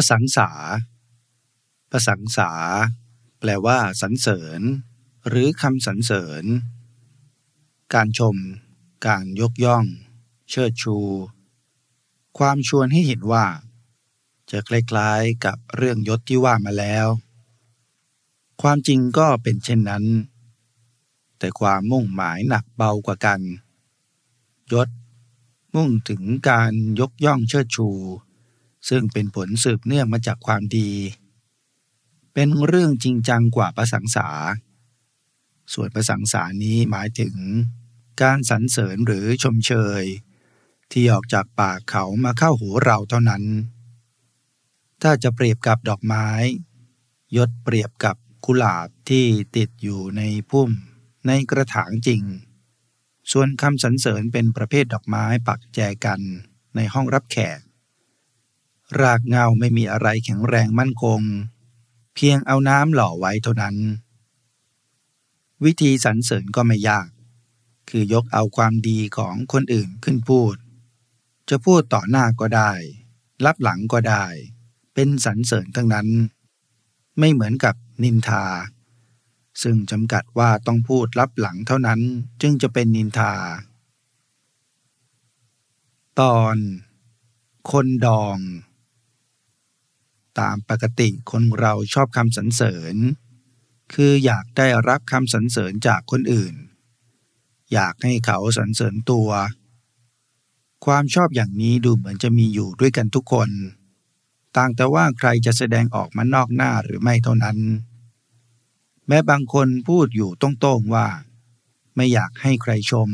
ประสังสาประสังสา แปลว่าสรรเสริญ หรือคำสรรเสริญ การชม การยกย่อง เชิดชู ความชวนให้เห็นว่า จะคล้ายๆกับเรื่องยศที่ว่ามาแล้ว ความจริงก็เป็นเช่นนั้น แต่ความมุ่งหมายหนักเบากว่ากัน ยศ มุ่งถึงการยกย่องเชิดชู ซึ่งเป็นผลสืบเนื่องมาจากความดี เป็นเรื่องจริงจังกว่าประสังสา ส่วนประสังสานี้หมายถึง การสรรเสริญหรือชมเชย ที่ออกจากปากเขามาเข้าหูเราเท่านั้น ถ้าจะเปรียบกับดอกไม้ ยศเปรียบกับกุหลาบที่ติดอยู่ในพุ่มในกระถางจริง ส่วนคำสรรเสริญเป็นประเภทดอกไม้ปักแจกันในห้องรับแขก รากเงาไม่มีอะไรแข็งแรงมั่นคง เพียงเอาน้ำหล่อไว้เท่านั้น วิธีสรรเสริญก็ไม่ยาก คือยกเอาความดีของคนอื่นขึ้นพูด จะพูดต่อหน้าก็ได้ รับหลังก็ได้ เป็นสรรเสริญทั้งนั้น ไม่เหมือนกับนินทา ซึ่งจำกัดว่าต้องพูดรับหลังเท่านั้นจึงจะเป็นนินทา ตอนคนดอง ตามปกติคนเราชอบคำสรรเสริญ คืออยากได้รับคำสรรเสริญจากคนอื่น อยากให้เขาสรรเสริญตัว ความชอบอย่างนี้ดูเหมือนจะมีอยู่ด้วยกันทุกคน ต่างแต่ว่าใครจะแสดงออกมานอกหน้าหรือไม่เท่านั้น แม้บางคนพูดอยู่ตรงๆว่า ไม่อยากให้ใครชม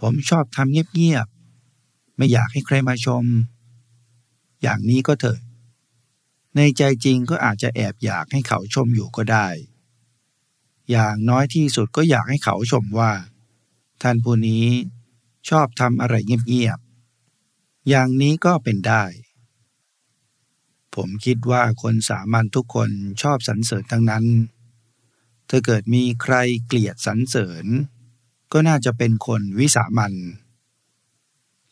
ผมชอบทำเงียบๆไม่อยากให้ใครมาชมอย่างนี้ก็เถิด ในใจจริงก็อาจจะแอบอยากให้เขาชมอยู่ก็ได้ อย่างน้อยที่สุดก็อยากให้เขาชมว่า ท่านผู้นี้ชอบทำอะไรเงียบๆ อย่างนี้ก็เป็นได้ ผมคิดว่าคนสามัญทุกคนชอบสรรเสริญทั้งนั้น ถ้าเกิดมีใครเกลียดสรรเสริญ ก็น่าจะเป็นคนวิสามัน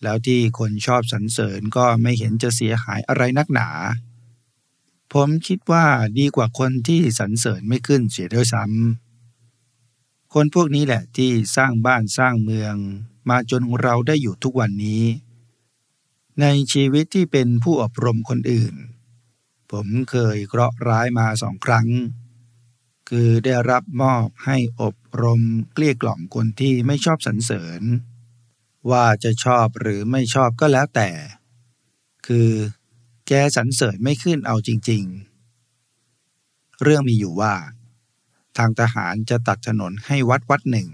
แล้วที่คนชอบสรรเสริญก็ไม่เห็นจะเสียหายอะไรนักหนา ผมคิดว่าดีกว่าคนที่สรรเสริญไม่ขึ้นเสียด้วยซ้ำคนพวกนี้แหละที่สร้างบ้านสร้างเมือง มาจนเราได้อยู่ทุกวันนี้ ในชีวิตที่เป็นผู้อบรมคนอื่น ผมเคยเคราะห์ร้ายมาสองครั้ง คือได้รับมอบให้อบรมเกลี้ยกล่อมคนที่ไม่ชอบสรรเสริญ ว่าจะชอบหรือไม่ชอบก็แล้วแต่ คือ กสรรเสริญไม่ขึ้นเอาจริง ๆ เรื่องมีอยู่ว่า ทางทหารจะตัดถนนให้วัดวัดหนึ่ง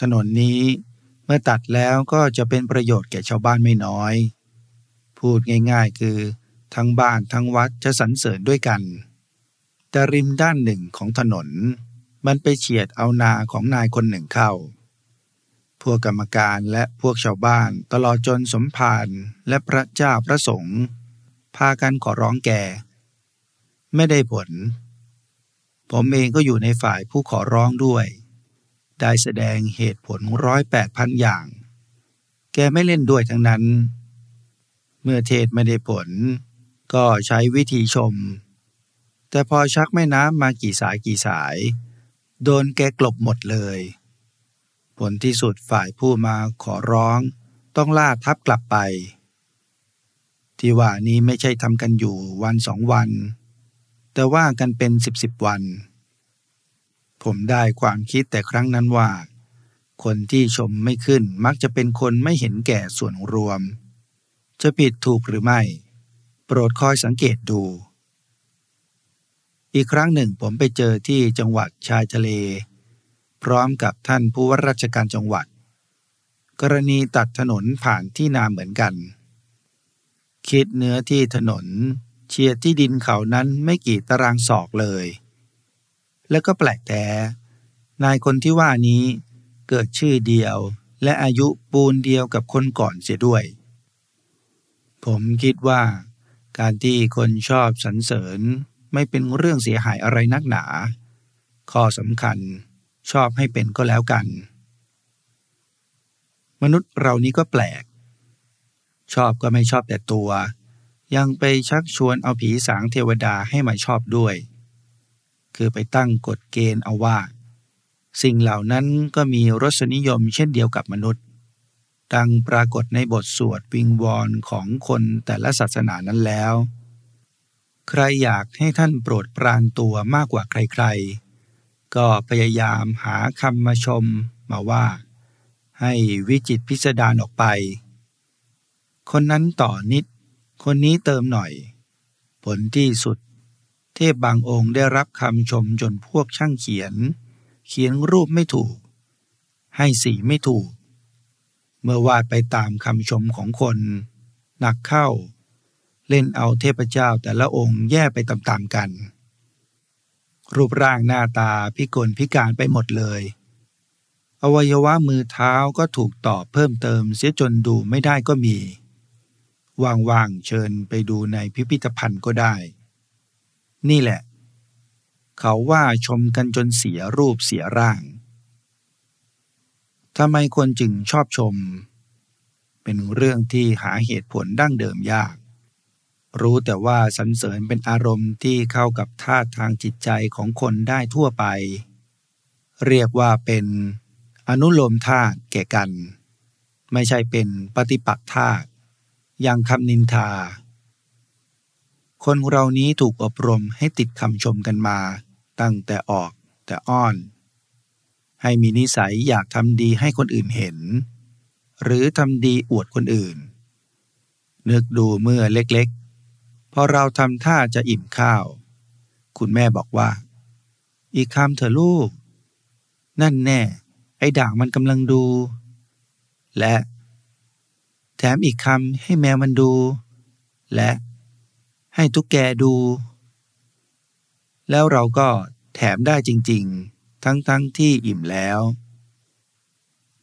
ถนนนี้เมื่อตัดแล้วก็จะเป็นประโยชน์แก่ชาวบ้านไม่น้อย พูดง่ายๆคือ ทั้งบ้านทั้งวัดจะสรรเสริญด้วยกัน แต่ริมด้านหนึ่งของถนน มันไปเฉียดเอานาของนายคนหนึ่งเข้า พวกกรรมการและพวกชาวบ้านตลอดจนสมภารและพระเจ้าพระสงฆ์ พากันขอร้องแก ไม่ได้ผล ผมเองก็อยู่ในฝ่ายผู้ขอร้องด้วย ได้แสดงเหตุผลร้อยแปดพันอย่าง แกไม่เล่นด้วยทั้งนั้น เมื่อเทศไม่ได้ผล ก็ใช้วิธีชม แต่พอชักแม่น้ำมากี่สายกี่สาย โดนแกกลบหมดเลย ผลที่สุดฝ่ายผู้มาขอร้อง ต้องล่าทับกลับไป ที่ว่านี้ไม่ใช่ทำกันอยู่วันสองวัน แต่ว่ากันเป็นสิบสิบวัน ผมได้ความคิดแต่ครั้งนั้นว่า คนที่ชมไม่ขึ้นมักจะเป็นคนไม่เห็นแก่ส่วนรวม จะผิดถูกหรือไม่ โปรดคอยสังเกตดู อีกครั้งหนึ่งผมไปเจอที่จังหวัดชายทะเล พร้อมกับท่านผู้ว่าราชการจังหวัด กรณีตัดถนนผ่านที่นาเหมือนกัน คิดเนื้อที่ถนนเชียร์ที่ดินเขานั้นไม่กี่ตารางศอกเลย แล้วก็แปลกแต่นายคนที่ว่านี้เกิดชื่อเดียวและอายุปูนเดียวกับคนก่อนเสียด้วย ผมคิดว่า การที่คนชอบสรรเสริญไม่เป็นเรื่องเสียหายอะไรนักหนา ข้อสำคัญชอบให้เป็นก็แล้วกัน มนุษย์เรานี้ก็แปลก ชอบก็ไม่ชอบแต่ตัว ยังไปชักชวนเอาผีสางเทวดาให้มาชอบด้วย คือไปตั้งกฎเกณฑ์เอาว่า สิ่งเหล่านั้นก็มีรสนิยมเช่นเดียวกับมนุษย์ ดังปรากฏในบทสวดวิงวอนของคนแต่ละศาสนานั้นแล้ว ใครอยากให้ท่านโปรดปรานตัวมากกว่าใครๆ ก็พยายามหาคำมาชมมาว่า ให้วิจิตพิสดารออกไป คนนั้นต่อนิด คนนี้เติมหน่อย ผลที่สุด เทพบางองค์ได้รับคำชมจนพวกช่างเขียน เขียนรูปไม่ถูก ให้สีไม่ถูก เมื่อวาดไปตามคำชมของคนหนักเข้า เล่นเอาเทพเจ้าแต่ละองค์แย่ไปตามๆกัน รูปร่างหน้าตาพิกลพิการไปหมดเลยอวัยวะมือเท้าก็ถูกต่อเพิ่มเติมเสียจนดูไม่ได้ก็มี ว่างๆเชิญไปดูในพิพิธภัณฑ์ก็ได้ นี่แหละ เขาว่าชมกันจนเสียรูปเสียร่างทำไมคนจึงชอบชม เป็นเรื่องที่หาเหตุผลดั้งเดิมยาก รู้แต่ว่าสรรเสริญเป็นอารมณ์ที่เข้ากับท่าทางจิตใจของคนได้ทั่วไป เรียกว่าเป็นอนุโลมธาตุแก่กัน ไม่ใช่เป็นปฏิปักษ์ธาตุ อย่างคำนินทา คนเรานี้ถูกอบรมให้ติดคำชมกันมา ตั้งแต่ออกแต่อ้อน ให้มีนิสัยอยากทำดีให้คนอื่นเห็น หรือทำดีอวดคนอื่น นึกดูเมื่อเล็กๆ พอเราทำท่าจะอิ่มข้าว คุณแม่บอกว่า อีกคำเถอะลูก นั่นแน่ ไอ้ด่างมันกำลังดู และ แถมอีกคำให้แมวมันดู และให้ตุ๊กแกดู แล้วเราก็แถมได้จริงๆ ทั้งๆทที่อิ่มแล้ว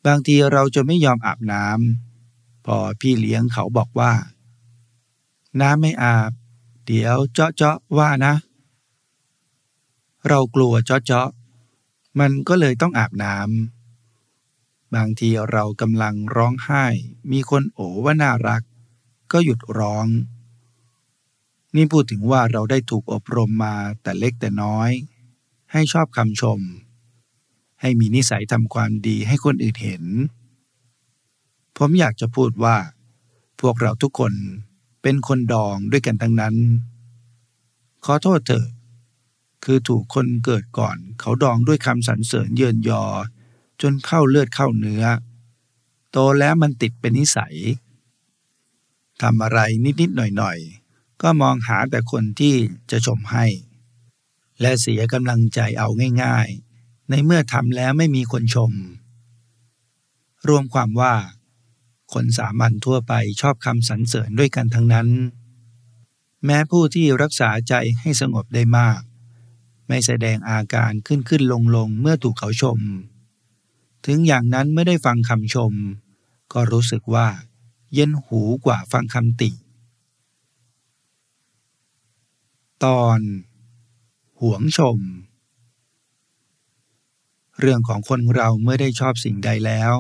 บางทีเราจะไม่ยอมอาบน้ำพอพี่เลี้ยงเขาบอกว่า น้ำไม่อาบ เดี๋ยวเจาะเจาะว่านะ เรากลัวเจาะเจาะมันก็เลยต้องอาบน้ำ บางทีเรากำลังร้องไห้ มีคนโอว่าน่ารัก ก็หยุดร้อง นี่พูดถึงว่าเราได้ถูกอบรมมาแต่เล็กแต่น้อย ให้ชอบคำชม ให้มีนิสัยทำความดีให้คนอื่นเห็น ผมอยากจะพูดว่า พวกเราทุกคนเป็นคนดองด้วยกันทั้งนั้น ขอโทษเถอะ คือถูกคนเกิดก่อน เขาดองด้วยคำสรรเสริญเยินยอ จนเข้าเลือดเข้าเนื้อ โตแล้วมันติดเป็นนิสัยทำอะไรนิดๆหน่อยๆ ก็มองหาแต่คนที่จะชมให้ และเสียกำลังใจเอาง่ายๆ ในเมื่อทำแล้วไม่มีคนชม รวมความว่า คนสามัญทั่วไปชอบคำสรรเสริญด้วยกันทั้งนั้น แม้ผู้ที่รักษาใจให้สงบได้มาก ไม่แสดงอาการขึ้นขึ้นลงลงเมื่อถูกเขาชม ถึงอย่างนั้นไม่ได้ฟังคำชม ก็รู้สึกว่า เย็นหูกว่าฟังคำติ ตอนหวงชม เรื่องของคนเราเมื่อได้ชอบสิ่งใดแล้ว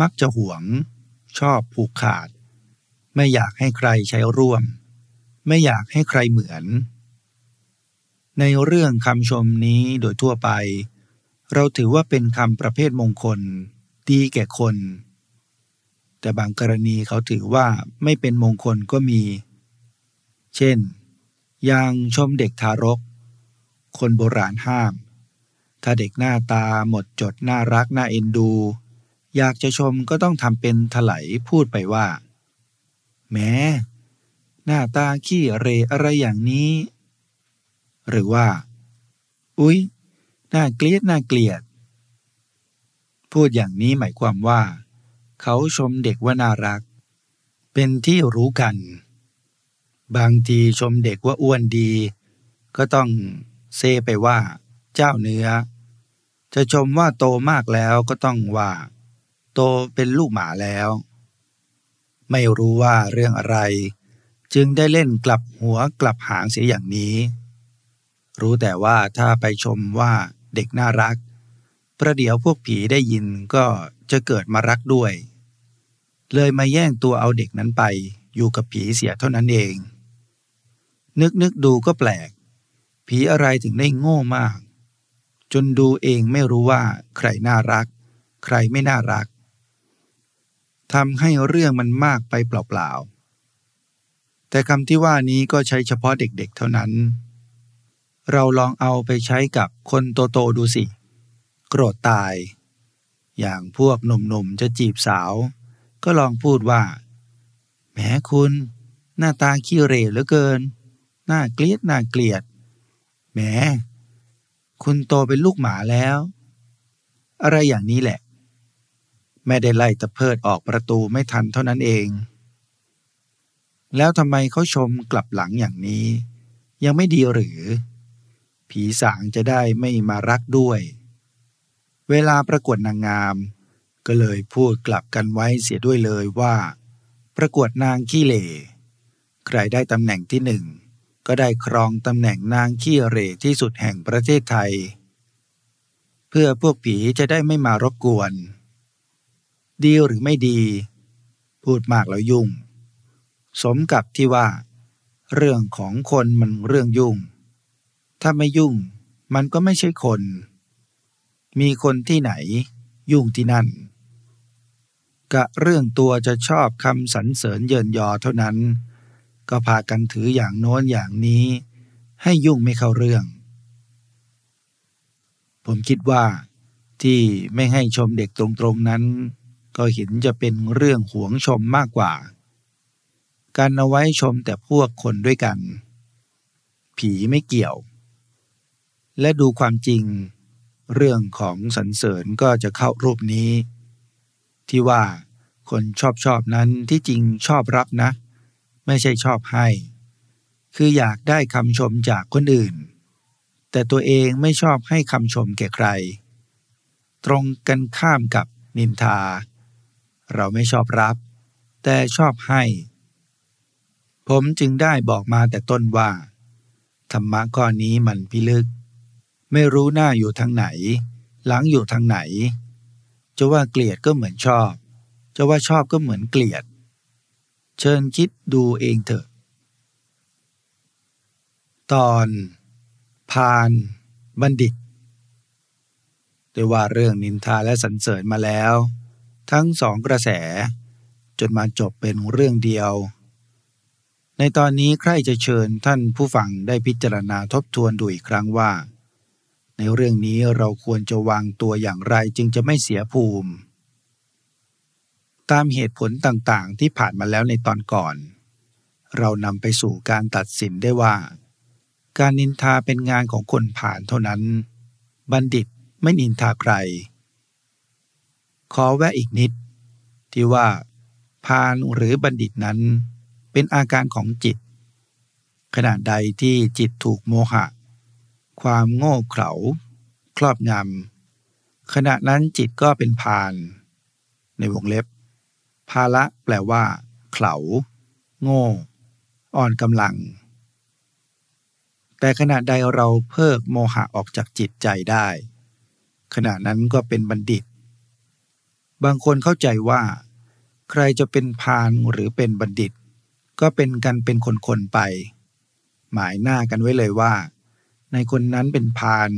มักจะหวง ชอบผูกขาด ไม่อยากให้ใครใช้ร่วม ไม่อยากให้ใครเหมือน ในเรื่องคำชมนี้โดยทั่วไป เราถือว่าเป็นคำประเภทมงคล ดีแก่คน แต่บางกรณีเขาถือว่าไม่เป็นมงคลก็มี เช่น ยางชมเด็กทารก คนโบราณห้าม ถ้าเด็กหน้าตาหมดจดน่ารักน่าเอ็นดู อยากจะชมก็ต้องทำเป็นถลายพูดไปว่า แม้หน้าตาขี้เรอะไรอย่างนี้ หรือว่า อุ๊ย น่าเกลียดน่าเกลียด พูดอย่างนี้หมายความว่า เขาชมเด็กว่าน่ารัก เป็นที่รู้กัน บางทีชมเด็กว่าอ้วนดี ก็ต้องเซไปว่า เจ้าเนื้อ จะชมว่าโตมากแล้วก็ต้องว่า โตเป็นลูกหมาแล้ว ไม่รู้ว่าเรื่องอะไร จึงได้เล่นกลับหัวกลับหางเสียอย่างนี้รู้แต่ว่าถ้าไปชมว่า เด็กน่ารัก ประเดี๋ยวพวกผีได้ยินก็จะเกิดมารักด้วย เลยมาแย่งตัวเอาเด็กนั้นไปอยู่กับผีเสียเท่านั้นเอง นึกนึกดูก็แปลก ผีอะไรถึงได้โง่มาก จนดูเองไม่รู้ว่าใครน่ารัก ใครไม่น่ารักทำให้เรื่องมันมากไปเปล่าๆแต่คำที่ว่านี้ก็ใช้เฉพาะเด็กๆเท่านั้น เราลองเอาไปใช้กับคนโตๆดูสิ โกรธตาย อย่างพวกหนุ่มๆจะจีบสาว ก็ลองพูดว่าแหมคุณ หน้าตาขี้เรเหลือเกิน หน่าเกลียดหน่าเกลียดแหมคุณโตเป็นลูกหมาแล้ว อะไรอย่างนี้แหละแม่ได้ไล่ตะเพิดออกประตูไม่ทันเท่านั้นเอง แล้วทำไมเขาชมกลับหลังอย่างนี้ ยังไม่ดีหรือ ผีสางจะได้ไม่มารักด้วย เวลาประกวดนางงาม ก็เลยพูดกลับกันไว้เสียด้วยเลยว่า ประกวดนางขี้เหร่ใครได้ตำแหน่งที่หนึ่งก็ได้ครองตำแหน่งนางขี้เหร่ที่สุดแห่งประเทศไทย เพื่อพวกผีจะได้ไม่มารบกวน ดีหรือไม่ดี พูดมากแล้วยุ่ง สมกับที่ว่า เรื่องของคนมันเรื่องยุ่ง ถ้าไม่ยุ่ง มันก็ไม่ใช่คน มีคนที่ไหน ยุ่งที่นั่น กะเรื่องตัวจะชอบคำสรรเสริญเยินยอเท่านั้น ก็พากันถืออย่างโน้นอย่างนี้ ให้ยุ่งไม่เข้าเรื่อง ผมคิดว่าที่ไม่ให้ชมเด็กตรงๆนั้น ก็เห็นจะเป็นเรื่องหวงชมมากกว่า การเอาไว้ชมแต่พวกคนด้วยกัน ผีไม่เกี่ยว และดูความจริง เรื่องของสรรเสริญก็จะเข้ารูปนี้ ที่ว่าคนชอบชอบนั้นที่จริงชอบรับนะ ไม่ใช่ชอบให้ คืออยากได้คำชมจากคนอื่น แต่ตัวเองไม่ชอบให้คำชมแก่ใคร ตรงกันข้ามกับนินทา เราไม่ชอบรับ แต่ชอบให้ ผมจึงได้บอกมาแต่ต้นว่า ธรรมะข้อนี้มันพิลึก ไม่รู้หน้าอยู่ทางไหน หลังอยู่ทางไหน จะว่าเกลียดก็เหมือนชอบ จะว่าชอบก็เหมือนเกลียด เชิญคิดดูเองเถอะ ตอนพานบัณฑิต ได้ว่าเรื่องนินทาและสรรเสริญมาแล้ว ทั้งสองกระแส จนมาจบเป็นเรื่องเดียว ในตอนนี้ใครจะเชิญท่านผู้ฟังได้พิจารณาทบทวนดูอีกครั้งว่า ในเรื่องนี้เราควรจะวางตัวอย่างไรจึงจะไม่เสียภูมิ ตามเหตุผลต่างๆที่ผ่านมาแล้วในตอนก่อน เรานำไปสู่การตัดสินได้ว่า การนินทาเป็นงานของคนผ่านเท่านั้น บัณฑิตไม่นินทาใคร ขอแวะอีกนิด ที่ว่าพานหรือบัณฑิตนั้น เป็นอาการของจิต ขณะใดที่จิตถูกโมหะ ความโง่เขลาครอบงำขณะนั้นจิตก็เป็นพานในวงเล็บ ภาละแปลว่า เขลาโง่ อ่อนกำลัง แต่ขณะใดเราเพิกโมหะออกจากจิตใจได้ ขณะนั้นก็เป็นบัณฑิต บางคนเข้าใจว่า ใครจะเป็นพานหรือเป็นบัณฑิต ก็เป็นกันเป็นคนๆไป หมายหน้ากันไว้เลยว่า ในคนนั้นเป็นพาน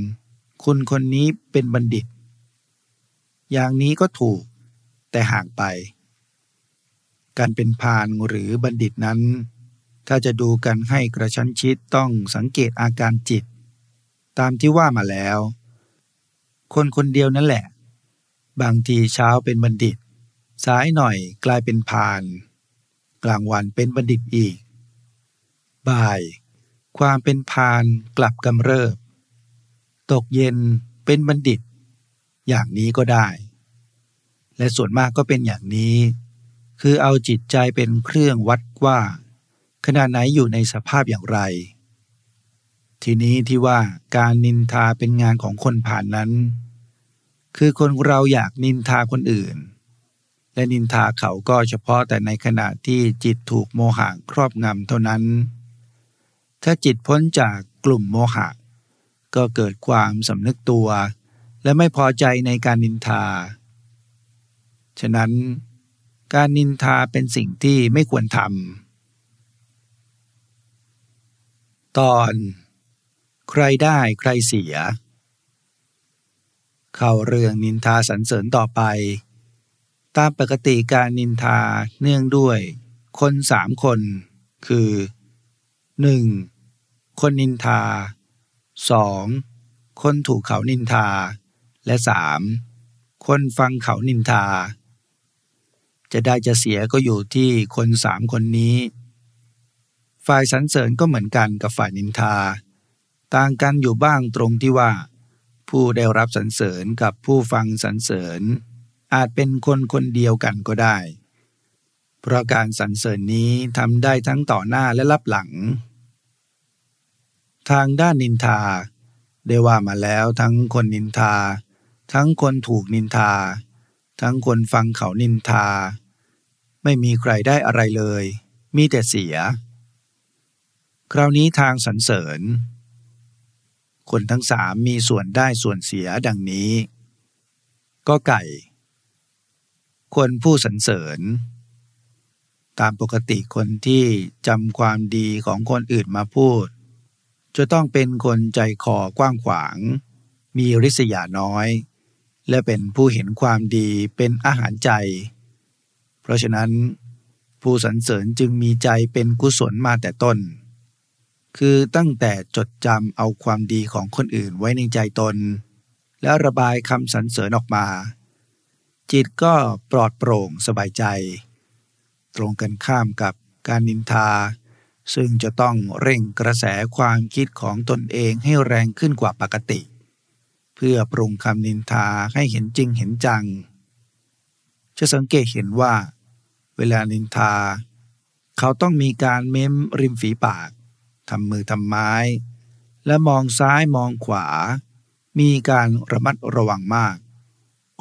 คุณคนนี้เป็นบัณฑิต อย่างนี้ก็ถูกแต่ห่างไป การเป็นพานหรือบัณฑิตนั้น ถ้าจะดูกันให้กระชั้นชิดต้องสังเกตอาการจิต ตามที่ว่ามาแล้ว คนคนเดียวนั่นแหละ บางทีเช้าเป็นบัณฑิต สายหน่อยกลายเป็นพานกลางวันเป็นบัณฑิตอีก บ่าย ความเป็นพานกลับกำเริบ ตกเย็นเป็นบัณฑิต อย่างนี้ก็ได้ และส่วนมากก็เป็นอย่างนี้ คือเอาจิตใจเป็นเครื่องวัดว่า ขณะไหนอยู่ในสภาพอย่างไร ทีนี้ที่ว่าการนินทาเป็นงานของคนผ่านนั้น คือคนเราอยากนินทาคนอื่น และนินทาเขาก็เฉพาะแต่ในขณะที่จิตถูกโมหะครอบงำเท่านั้น ถ้าจิตพ้นจากกลุ่มโมหะ ก็เกิดความสำนึกตัว และไม่พอใจในการนินทา ฉะนั้นการนินทาเป็นสิ่งที่ไม่ควรทำ ตอน ใครได้ใครเสีย เข้าเรื่องนินทาสรรเสริญต่อไป ตามปกติการนินทาเนื่องด้วย คนสามคน คือ 1. คนนินทา 2. คนถูกเขานินทา และ 3. คนฟังเขานินทา จะได้จะเสียก็อยู่ที่คนสามคนนี้ ฝ่ายสรรเสริญก็เหมือนกันกับฝ่ายนินทา ต่างกันอยู่บ้างตรงที่ว่า ผู้ได้รับสรรเสริญกับผู้ฟังสรรเสริญ อาจเป็นคนคนเดียวกันก็ได้ เพราะการสรรเสริญนี้ทำได้ทั้งต่อหน้าและรับหลัง ทางด้านนินทา ได้ว่ามาแล้วทั้งคนนินทา ทั้งคนถูกนินทา ทั้งคนฟังเขานินทา ไม่มีใครได้อะไรเลย มีแต่เสีย คราวนี้ทางสรรเสริญ คนทั้งสามมีส่วนได้ส่วนเสียดังนี้ ก็ไก่ คนผู้สรรเสริญตามปกติคนที่จำความดีของคนอื่นมาพูด จะต้องเป็นคนใจคอกว้างขวาง มีริษยาน้อย และเป็นผู้เห็นความดีเป็นอาหารใจ เพราะฉะนั้น ผู้สรรเสริญจึงมีใจเป็นกุศลมาแต่ต้น คือตั้งแต่จดจำเอาความดีของคนอื่นไว้ในใจตน แล้วระบายคำสรรเสริญออกมา จิตก็ปลอดโปร่งสบายใจ ตรงกันข้ามกับการนินทา ซึ่งจะต้องเร่งกระแสความคิดของตนเองให้แรงขึ้นกว่าปกติ เพื่อปรุงคำนินทาให้เห็นจริงเห็นจัง จะสังเกตเห็นว่า เวลานินทา เขาต้องมีการเม้มริมฝีปากทำมือทำไม้ และมองซ้ายมองขวา มีการระมัดระวังมาก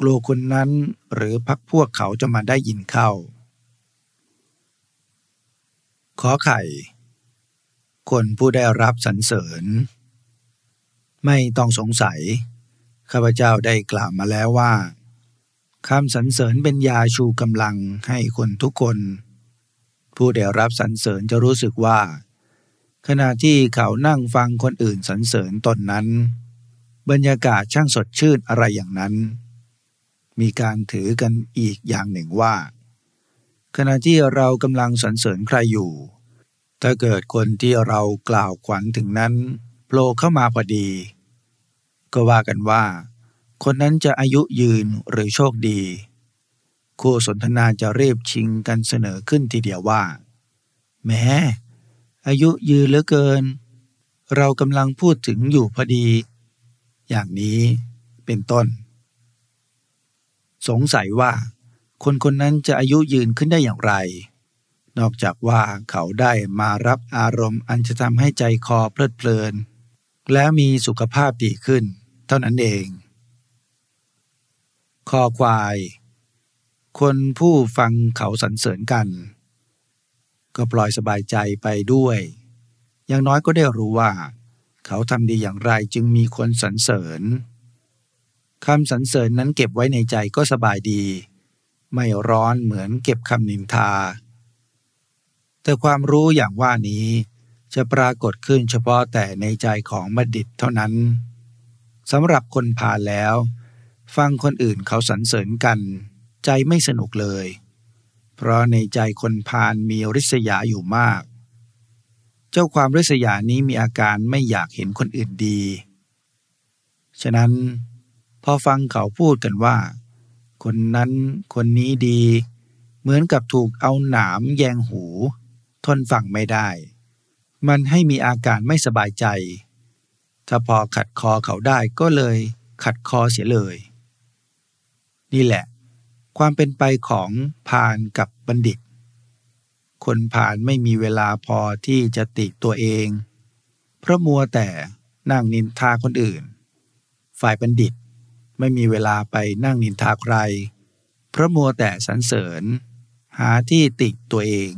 กลัวคนนั้นหรือพักพวกเขาจะมาได้ยินเข้าขอไข่ คนผู้ได้รับสรรเสริญ ไม่ต้องสงสัย ข้าพเจ้าได้กล่าวมาแล้วว่าคำสรรเสริญเป็นยาชูกำลังให้คนทุกคน ผู้ได้รับสรรเสริญจะรู้สึกว่า ขณะที่เขานั่งฟังคนอื่นสรรเสริญตนนั้น บรรยากาศช่างสดชื่นอะไรอย่างนั้น มีการถือกันอีกอย่างหนึ่งว่า ขณะที่เรากำลังสรรเสริญใครอยู่ ถ้าเกิดคนที่เรากล่าวขวัญถึงนั้นโผล่เข้ามาพอดี ก็ว่ากันว่า คนนั้นจะอายุยืนหรือโชคดี คู่สนทนาจะเรียบชิงกันเสนอขึ้นทีเดียวว่าแม้อายุยืนเหลือเกิน เรากำลังพูดถึงอยู่พอดี อย่างนี้เป็นต้น สงสัยว่า คนคนนั้นจะอายุยืนขึ้นได้อย่างไร นอกจากว่าเขาได้มารับอารมณ์อันจะทำให้ใจคอเพลิดเพลิน และมีสุขภาพดีขึ้น เท่านั้นเอง คอควาย คนผู้ฟังเขาสรรเสริญกัน ก็ปล่อยสบายใจไปด้วย อย่างน้อยก็ได้รู้ว่า เขาทำดีอย่างไรจึงมีคนสรรเสริญคำสรรเสริญนั้นเก็บไว้ในใจก็สบายดี ไม่ร้อนเหมือนเก็บคำนินทา แต่ความรู้อย่างว่านี้จะปรากฏขึ้นเฉพาะแต่ในใจของบัณฑิตเท่านั้นสำหรับคนพาลแล้ว ฟังคนอื่นเขาสรรเสริญกัน ใจไม่สนุกเลย เพราะในใจคนพาลมีริษยาอยู่มาก เจ้าความริษยานี้มีอาการไม่อยากเห็นคนอื่นดี ฉะนั้นพอฟังเขาพูดกันว่า คนนั้นคนนี้ดี เหมือนกับถูกเอาหนามแยงหู ทนฟังไม่ได้ มันให้มีอาการไม่สบายใจ ถ้าพอขัดคอเขาได้ก็เลยขัดคอเสียเลย นี่แหละ ความเป็นไปของพานกับบัณฑิต คนผ่านไม่มีเวลาพอที่จะติตัวเอง เพราะมัวแต่นั่งนินทาคนอื่น ฝ่ายบัณฑิตไม่มีเวลาไปนั่งนินทาใคร เพราะมัวแต่สรรเสริญ หาที่ติตัวเอง